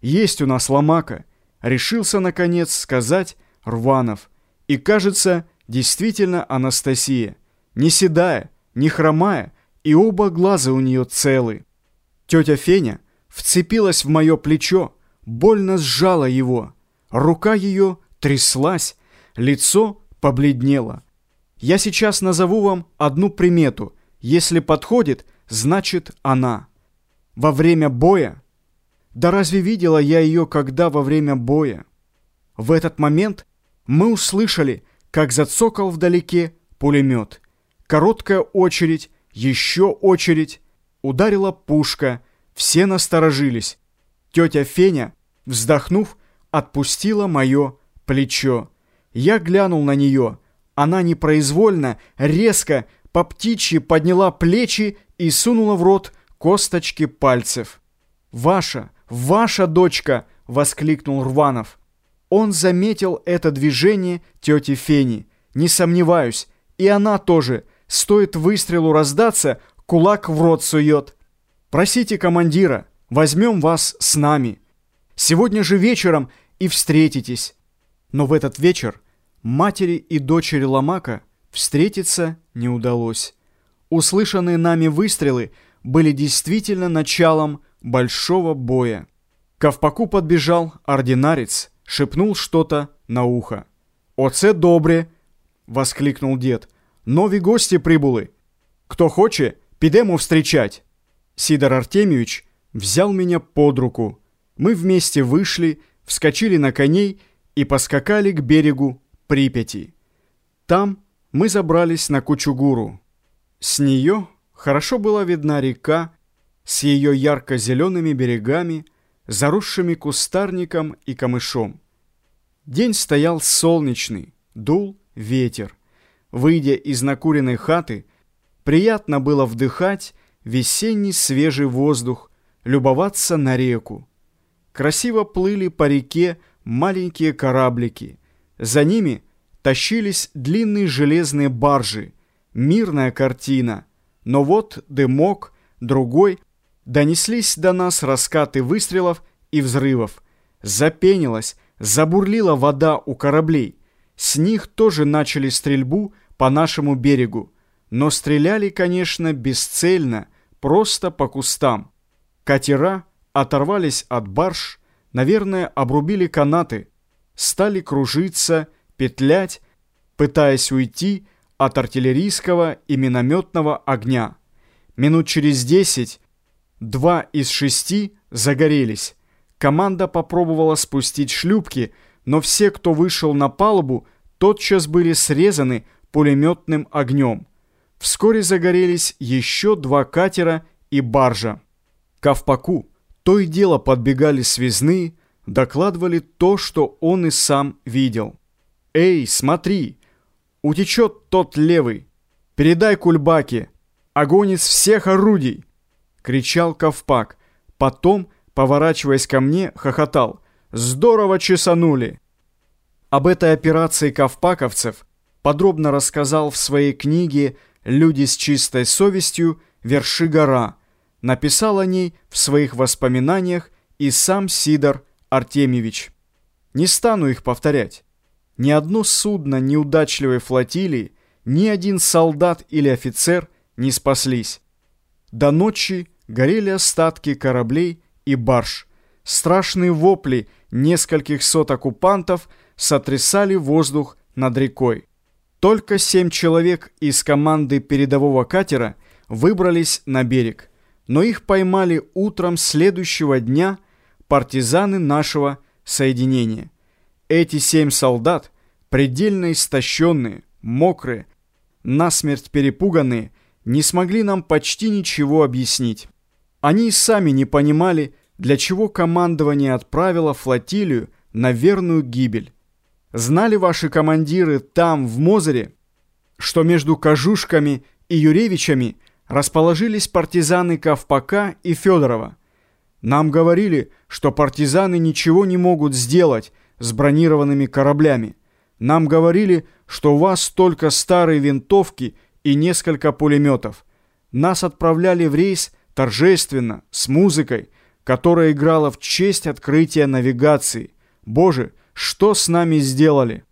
Есть у нас ломака, решился, наконец, сказать Рванов. И, кажется, действительно Анастасия. Не седая, не хромая, и оба глаза у нее целы. Тетя Феня вцепилась в мое плечо, больно сжала его. Рука ее тряслась, лицо побледнело. Я сейчас назову вам одну примету. Если подходит, значит она. Во время боя... Да разве видела я ее когда во время боя? В этот момент мы услышали, как зацокал вдалеке пулемет. Короткая очередь, еще очередь. Ударила пушка, все насторожились. Тетя Феня, вздохнув, отпустила мое плечо. Я глянул на нее. Она непроизвольно, резко, по птичьи подняла плечи и сунула в рот косточки пальцев. «Ваша, ваша дочка!» — воскликнул Рванов. Он заметил это движение тети Фени. Не сомневаюсь, и она тоже. Стоит выстрелу раздаться, кулак в рот сует. Просите командира, возьмем вас с нами. Сегодня же вечером и встретитесь. Но в этот вечер матери и дочери Ломака встретиться не удалось. Услышанные нами выстрелы были действительно началом большого боя. К Ковпаку подбежал ординарец, шепнул что-то на ухо. «Оце добре!» — воскликнул дед. «Нові гості прибули. Кто хоче, підемо встречать». Сидор Артемьевич взял меня под руку. Мы вместе вышли, вскочили на коней и поскакали к берегу Припяти. Там мы забрались на Кучугуру. С нее хорошо была видна река с ее ярко-зелеными берегами, заросшими кустарником и камышом. День стоял солнечный, дул ветер. Выйдя из накуренной хаты, приятно было вдыхать весенний свежий воздух, любоваться на реку. Красиво плыли по реке маленькие кораблики. За ними тащились длинные железные баржи. Мирная картина. Но вот дымок, другой, донеслись до нас раскаты выстрелов и взрывов. Запенилась, забурлила вода у кораблей. С них тоже начали стрельбу по нашему берегу. Но стреляли, конечно, бесцельно, просто по кустам. Катера оторвались от барж, наверное, обрубили канаты, стали кружиться, петлять, пытаясь уйти от артиллерийского и минометного огня. Минут через десять два из шести загорелись. Команда попробовала спустить шлюпки, но все, кто вышел на палубу, тотчас были срезаны пулеметным огнем. Вскоре загорелись еще два катера и баржа. К то и дело подбегали связные, докладывали то, что он и сам видел. «Эй, смотри! Утечет тот левый! Передай Кульбаке! Огонь из всех орудий!» — кричал Ковпак. Потом, поворачиваясь ко мне, хохотал. «Здорово чесанули!» Об этой операции ковпаковцев подробно рассказал в своей книге «Люди с чистой совестью. Верши гора». Написал о ней в своих воспоминаниях и сам Сидор Артемьевич. Не стану их повторять. Ни одно судно неудачливой флотилии, ни один солдат или офицер не спаслись. До ночи горели остатки кораблей и барж. Страшные вопли нескольких сот оккупантов сотрясали воздух над рекой. Только семь человек из команды передового катера выбрались на берег, но их поймали утром следующего дня партизаны нашего соединения. Эти семь солдат, предельно истощенные, мокрые, насмерть перепуганные, не смогли нам почти ничего объяснить. Они и сами не понимали, для чего командование отправило флотилию на верную гибель. Знали ваши командиры там, в Мозере, что между Кожушками и Юревичами расположились партизаны Ковпака и Федорова? Нам говорили, что партизаны ничего не могут сделать с бронированными кораблями. Нам говорили, что у вас только старые винтовки и несколько пулеметов. Нас отправляли в рейс торжественно, с музыкой, которая играла в честь открытия навигации. Боже, что с нами сделали?